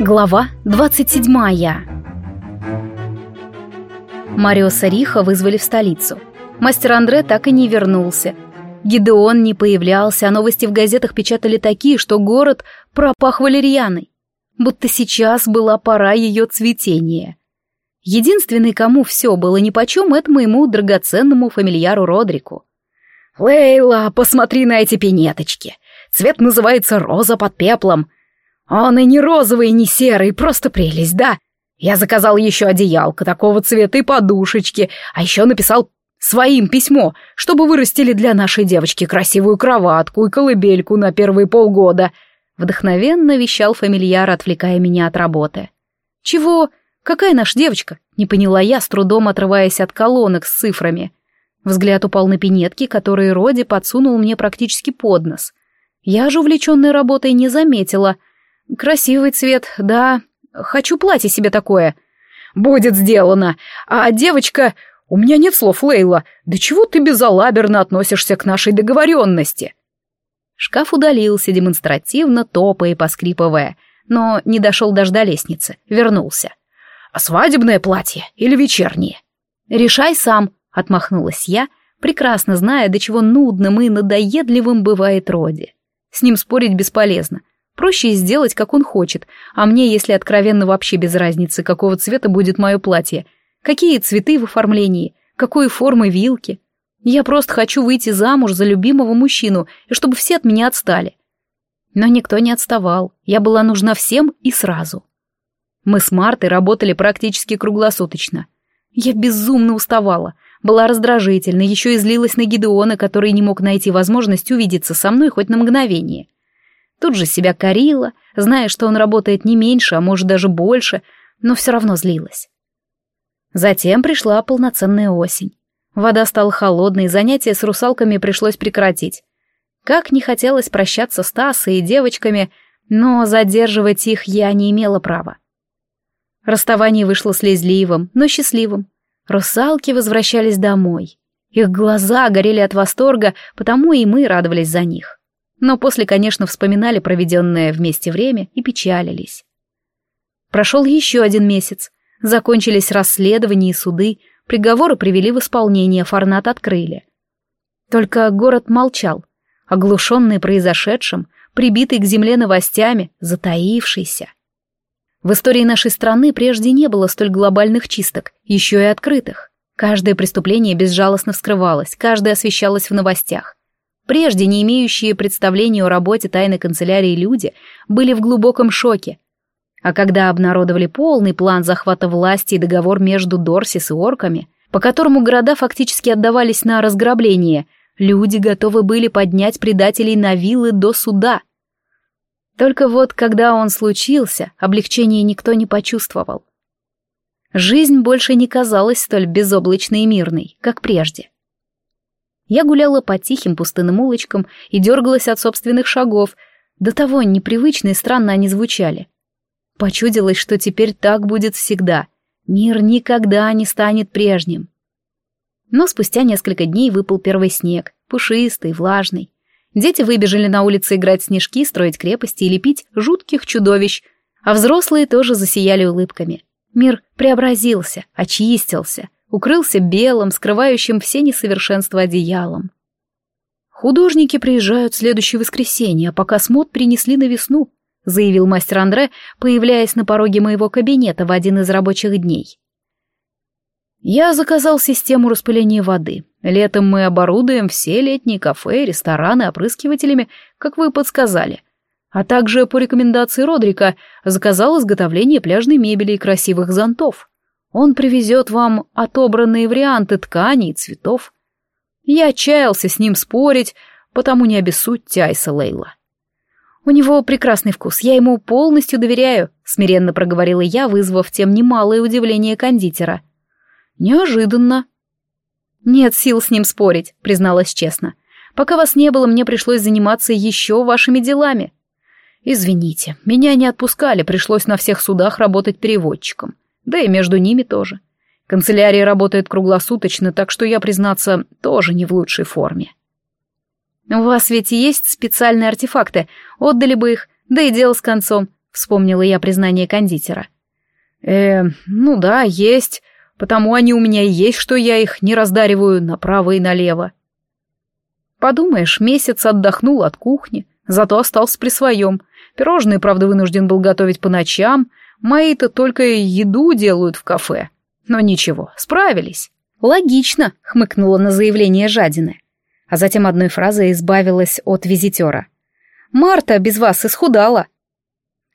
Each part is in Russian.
Глава 27 Марио Сариха вызвали в столицу. Мастер Андре так и не вернулся. Гидеон не появлялся, а новости в газетах печатали такие, что город пропах валерьяной. Будто сейчас была пора ее цветения. Единственный, кому все было нипочем, это моему драгоценному фамильяру Родрику. «Лейла, посмотри на эти пинеточки! Цвет называется роза под пеплом. Он и не розовый, и не серый, просто прелесть, да? Я заказал еще одеялко такого цвета и подушечки, а еще написал своим письмо, чтобы вырастили для нашей девочки красивую кроватку и колыбельку на первые полгода. Вдохновенно вещал фамильяр, отвлекая меня от работы. «Чего? Какая наша девочка?» — не поняла я, с трудом отрываясь от колонок с цифрами. Взгляд упал на пинетки, которые Роди подсунул мне практически под нос. Я же увлеченной работой не заметила — «Красивый цвет, да. Хочу платье себе такое». «Будет сделано. А девочка...» «У меня нет слов, Лейла. Да чего ты безалаберно относишься к нашей договоренности?» Шкаф удалился демонстративно, топая и поскрипывая, но не дошел даже до лестницы, вернулся. «А свадебное платье или вечернее?» «Решай сам», — отмахнулась я, прекрасно зная, до чего нудным и надоедливым бывает Роди. С ним спорить бесполезно. Проще сделать, как он хочет, а мне, если откровенно, вообще без разницы, какого цвета будет мое платье, какие цветы в оформлении, какой формы вилки. Я просто хочу выйти замуж за любимого мужчину, и чтобы все от меня отстали. Но никто не отставал, я была нужна всем и сразу. Мы с Мартой работали практически круглосуточно. Я безумно уставала, была раздражительна, еще и злилась на Гидеона, который не мог найти возможность увидеться со мной хоть на мгновение. Тут же себя корила, зная, что он работает не меньше, а может даже больше, но все равно злилась. Затем пришла полноценная осень. Вода стала холодной, занятия с русалками пришлось прекратить. Как не хотелось прощаться с Тассой и девочками, но задерживать их я не имела права. Расставание вышло слезливым, но счастливым. Русалки возвращались домой. Их глаза горели от восторга, потому и мы радовались за них но после, конечно, вспоминали проведенное вместе время и печалились. Прошел еще один месяц, закончились расследования и суды, приговоры привели в исполнение, форнат открыли. Только город молчал, оглушенный произошедшим, прибитый к земле новостями, затаившийся. В истории нашей страны прежде не было столь глобальных чисток, еще и открытых. Каждое преступление безжалостно вскрывалось, каждое освещалось в новостях. Прежде не имеющие представления о работе тайной канцелярии люди были в глубоком шоке. А когда обнародовали полный план захвата власти и договор между Дорсис и орками, по которому города фактически отдавались на разграбление, люди готовы были поднять предателей на вилы до суда. Только вот когда он случился, облегчения никто не почувствовал. Жизнь больше не казалась столь безоблачной и мирной, как прежде. Я гуляла по тихим пустынным улочкам и дергалась от собственных шагов, до того непривычно и странно они звучали. Почудилось, что теперь так будет всегда. Мир никогда не станет прежним. Но спустя несколько дней выпал первый снег, пушистый, влажный. Дети выбежали на улицы играть снежки, строить крепости и лепить жутких чудовищ, а взрослые тоже засияли улыбками. Мир преобразился, очистился — укрылся белым, скрывающим все несовершенства одеялом. «Художники приезжают в следующее воскресенье, а пока смот принесли на весну», заявил мастер Андре, появляясь на пороге моего кабинета в один из рабочих дней. Я заказал систему распыления воды. Летом мы оборудуем все летние кафе, рестораны опрыскивателями, как вы подсказали. А также, по рекомендации Родрика, заказал изготовление пляжной мебели и красивых зонтов. Он привезет вам отобранные варианты тканей и цветов. Я отчаялся с ним спорить, потому не обессудьте Айса Лейла. У него прекрасный вкус, я ему полностью доверяю, смиренно проговорила я, вызвав тем немалое удивление кондитера. Неожиданно. Нет сил с ним спорить, призналась честно. Пока вас не было, мне пришлось заниматься еще вашими делами. Извините, меня не отпускали, пришлось на всех судах работать переводчиком да и между ними тоже. Канцелярия работает круглосуточно, так что я, признаться, тоже не в лучшей форме. У вас ведь есть специальные артефакты, отдали бы их, да и дело с концом, вспомнила я признание кондитера. «Э, ну да, есть. Потому они у меня и есть, что я их не раздариваю направо и налево». Подумаешь, месяц отдохнул от кухни, зато остался при своем. Пирожные, правда, вынужден был готовить по ночам, мои-то только еду делают в кафе. Но ничего, справились. «Логично», — хмыкнула на заявление жадины. А затем одной фразой избавилась от визитера. «Марта без вас исхудала».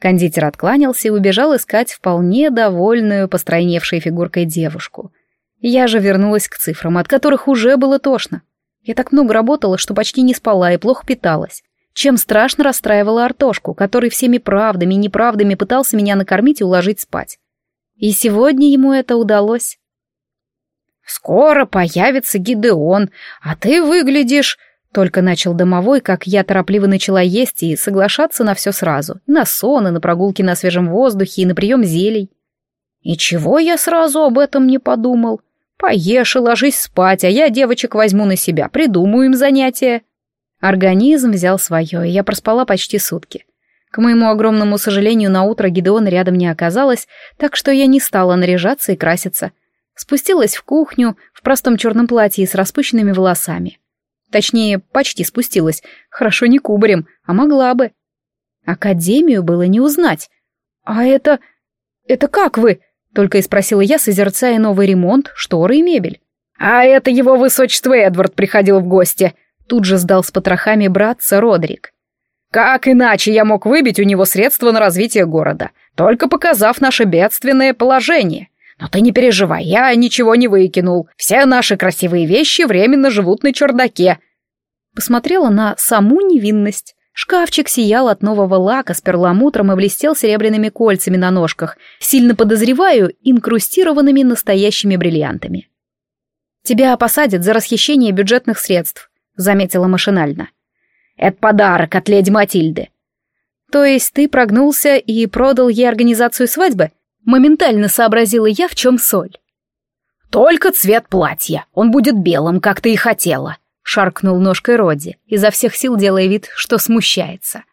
Кондитер откланялся и убежал искать вполне довольную постройневшей фигуркой девушку. Я же вернулась к цифрам, от которых уже было тошно. Я так много работала, что почти не спала и плохо питалась. Чем страшно расстраивала Артошку, который всеми правдами и неправдами пытался меня накормить и уложить спать. И сегодня ему это удалось. «Скоро появится Гидеон, а ты выглядишь...» Только начал домовой, как я торопливо начала есть и соглашаться на все сразу. И на сон, и на прогулки на свежем воздухе, и на прием зелий. И чего я сразу об этом не подумал? Поешь и ложись спать, а я девочек возьму на себя, придумаю им занятия. Организм взял свое, и я проспала почти сутки. К моему огромному сожалению, на утро Гидеона рядом не оказалось, так что я не стала наряжаться и краситься — Спустилась в кухню в простом черном платье с распущенными волосами. Точнее, почти спустилась. Хорошо не кубарем, а могла бы. Академию было не узнать. «А это... это как вы?» — только и спросила я, созерцая новый ремонт, шторы и мебель. «А это его высочество Эдвард приходил в гости», — тут же сдал с потрохами братца Родрик. «Как иначе я мог выбить у него средства на развитие города, только показав наше бедственное положение?» Но ты не переживай, я ничего не выкинул. Все наши красивые вещи временно живут на чердаке. Посмотрела на саму невинность. Шкафчик сиял от нового лака с перламутром и блестел серебряными кольцами на ножках, сильно подозреваю, инкрустированными настоящими бриллиантами. «Тебя посадят за расхищение бюджетных средств», — заметила машинально. «Это подарок от леди Матильды». «То есть ты прогнулся и продал ей организацию свадьбы?» Моментально сообразила я, в чем соль. «Только цвет платья, он будет белым, как ты и хотела», — шаркнул ножкой Роди, изо всех сил делая вид, что смущается.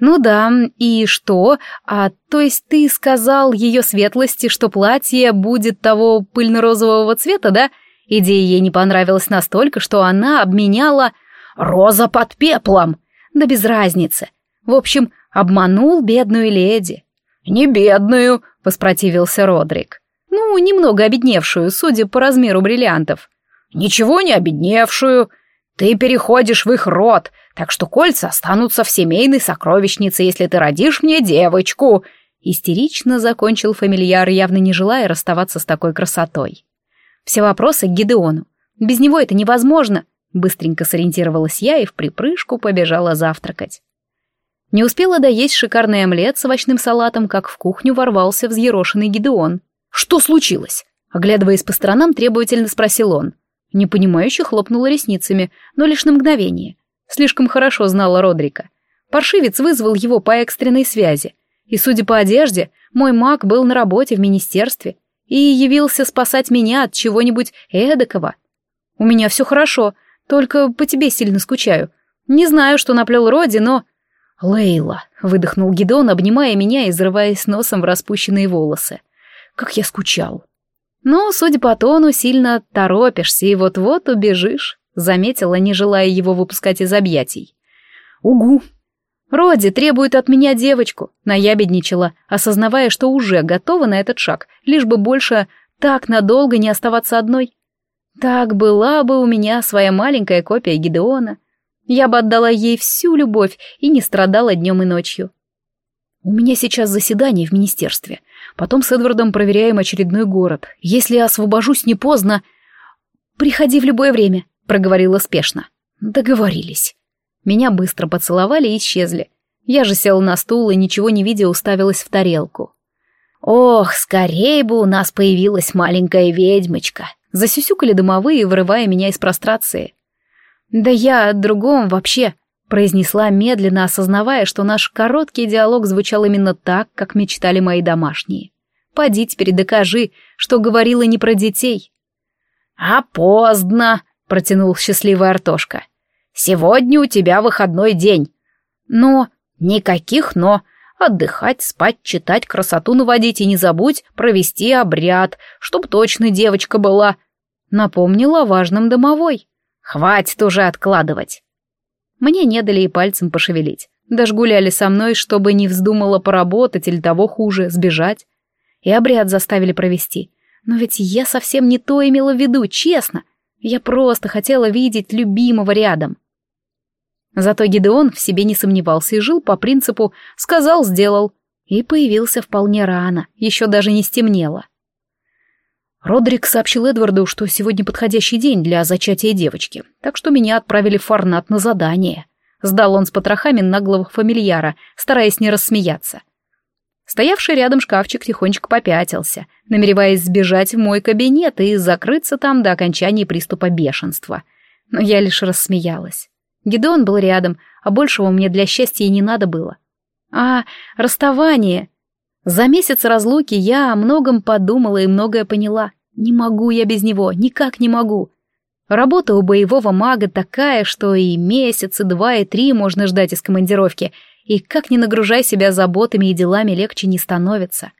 «Ну да, и что? А то есть ты сказал ее светлости, что платье будет того пыльно-розового цвета, да? Идея ей не понравилась настолько, что она обменяла роза под пеплом. Да без разницы. В общем, обманул бедную леди. «Не бедную», — воспротивился Родрик. «Ну, немного обедневшую, судя по размеру бриллиантов». «Ничего не обедневшую. Ты переходишь в их род, так что кольца останутся в семейной сокровищнице, если ты родишь мне девочку», — истерично закончил фамильяр, явно не желая расставаться с такой красотой. «Все вопросы к Гидеону. Без него это невозможно», — быстренько сориентировалась я и в припрыжку побежала завтракать. Не успела доесть шикарный омлет с овощным салатом, как в кухню ворвался взъерошенный Гидеон. «Что случилось?» Оглядываясь по сторонам, требовательно спросил он. Непонимающе хлопнула ресницами, но лишь на мгновение. Слишком хорошо знала Родрика. Паршивец вызвал его по экстренной связи. И, судя по одежде, мой маг был на работе в министерстве и явился спасать меня от чего-нибудь эдакого. У меня все хорошо, только по тебе сильно скучаю. Не знаю, что наплел Роди, но «Лейла», — выдохнул Гидон, обнимая меня и взрываясь носом в распущенные волосы. «Как я скучал». «Ну, судя по тону, сильно торопишься и вот-вот убежишь», — заметила, не желая его выпускать из объятий. «Угу». «Роди требует от меня девочку», — наябедничала, осознавая, что уже готова на этот шаг, лишь бы больше так надолго не оставаться одной. Так была бы у меня своя маленькая копия Гидеона, я бы отдала ей всю любовь и не страдала днем и ночью. У меня сейчас заседание в министерстве. Потом с Эдвардом проверяем очередной город. Если освобожусь не поздно... Приходи в любое время, проговорила спешно. Договорились. Меня быстро поцеловали и исчезли. Я же села на стул и, ничего не видя, уставилась в тарелку. «Ох, скорее бы у нас появилась маленькая ведьмочка!» Засюсюкали домовые, вырывая меня из прострации. «Да я о другом вообще», — произнесла медленно, осознавая, что наш короткий диалог звучал именно так, как мечтали мои домашние. «Поди теперь докажи, что говорила не про детей». «А поздно», — протянул счастливый Артошка. «Сегодня у тебя выходной день». «Но...» «Никаких «но». Отдыхать, спать, читать, красоту наводить и не забудь провести обряд, чтоб точно девочка была. Напомнила о важном домовой. Хватит уже откладывать. Мне не дали и пальцем пошевелить. Даже гуляли со мной, чтобы не вздумала поработать или того хуже, сбежать. И обряд заставили провести. Но ведь я совсем не то имела в виду, честно. Я просто хотела видеть любимого рядом. Зато Гидеон в себе не сомневался и жил по принципу «сказал, сделал». И появился вполне рано, еще даже не стемнело. Родрик сообщил Эдварду, что сегодня подходящий день для зачатия девочки, так что меня отправили в Фарнат на задание. Сдал он с потрохами наглого фамильяра, стараясь не рассмеяться. Стоявший рядом шкафчик тихонечко попятился, намереваясь сбежать в мой кабинет и закрыться там до окончания приступа бешенства. Но я лишь рассмеялась. Гидеон был рядом, а большего мне для счастья и не надо было. А, расставание. За месяц разлуки я о многом подумала и многое поняла. Не могу я без него, никак не могу. Работа у боевого мага такая, что и месяц, и два, и три можно ждать из командировки, и как ни нагружай себя заботами и делами, легче не становится.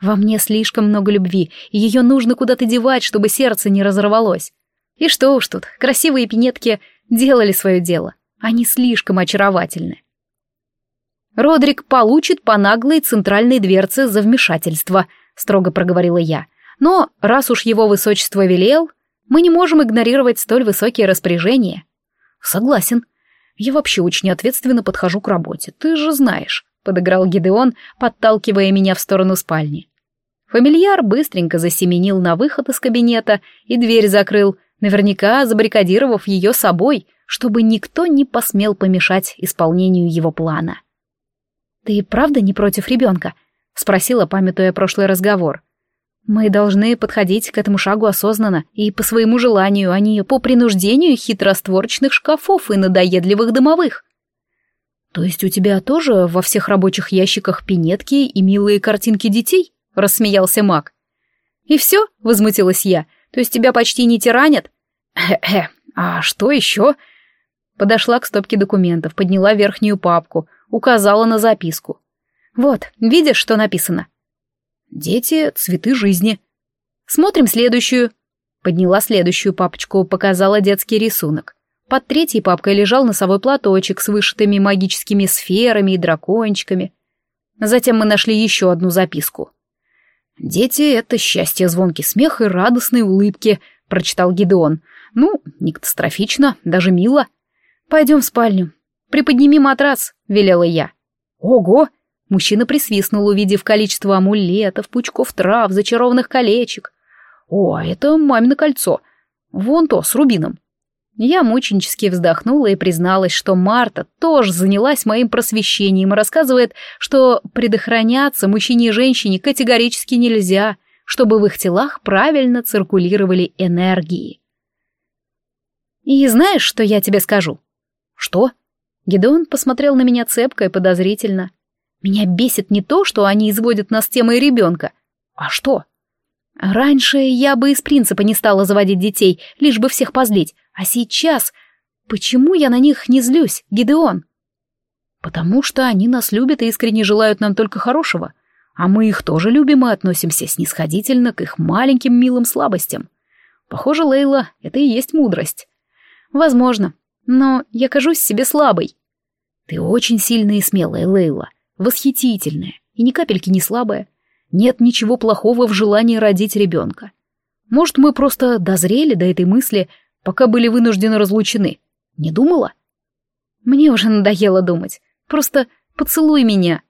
Во мне слишком много любви, и ее нужно куда-то девать, чтобы сердце не разорвалось. И что уж тут, красивые пинетки делали свое дело. Они слишком очаровательны. «Родрик получит по наглой центральной дверце за вмешательство», — строго проговорила я. «Но раз уж его высочество велел, мы не можем игнорировать столь высокие распоряжения». «Согласен. Я вообще очень ответственно подхожу к работе, ты же знаешь», — подыграл Гидеон, подталкивая меня в сторону спальни. Фамильяр быстренько засеменил на выход из кабинета и дверь закрыл, наверняка забаррикадировав ее собой, чтобы никто не посмел помешать исполнению его плана. «Ты правда не против ребенка?» — спросила, памятуя прошлый разговор. «Мы должны подходить к этому шагу осознанно и по своему желанию, а не по принуждению хитростворчных шкафов и надоедливых домовых». «То есть у тебя тоже во всех рабочих ящиках пинетки и милые картинки детей?» — рассмеялся маг. «И все?» — возмутилась я — то есть тебя почти не тиранят? Хе-хе, а что еще? Подошла к стопке документов, подняла верхнюю папку, указала на записку. Вот, видишь, что написано? Дети — цветы жизни. Смотрим следующую. Подняла следующую папочку, показала детский рисунок. Под третьей папкой лежал носовой платочек с вышитыми магическими сферами и дракончиками. Затем мы нашли еще одну записку. «Дети — это счастье, звонкий смех и радостные улыбки», — прочитал Гидеон. «Ну, не катастрофично, даже мило. Пойдем в спальню. Приподними матрас», — велела я. «Ого!» — мужчина присвистнул, увидев количество амулетов, пучков трав, зачарованных колечек. «О, это мамино кольцо. Вон то, с рубином. Я мученически вздохнула и призналась, что Марта тоже занялась моим просвещением и рассказывает, что предохраняться мужчине и женщине категорически нельзя, чтобы в их телах правильно циркулировали энергии. «И знаешь, что я тебе скажу?» «Что?» Гедеон посмотрел на меня цепко и подозрительно. «Меня бесит не то, что они изводят нас темой ребенка. А что?» «Раньше я бы из принципа не стала заводить детей, лишь бы всех позлить, а сейчас... Почему я на них не злюсь, Гидеон? Потому что они нас любят и искренне желают нам только хорошего. А мы их тоже любим и относимся снисходительно к их маленьким милым слабостям. Похоже, Лейла, это и есть мудрость. Возможно, но я кажусь себе слабой. Ты очень сильная и смелая, Лейла, восхитительная и ни капельки не слабая. Нет ничего плохого в желании родить ребенка. Может, мы просто дозрели до этой мысли, пока были вынуждены разлучены. Не думала? Мне уже надоело думать. Просто поцелуй меня.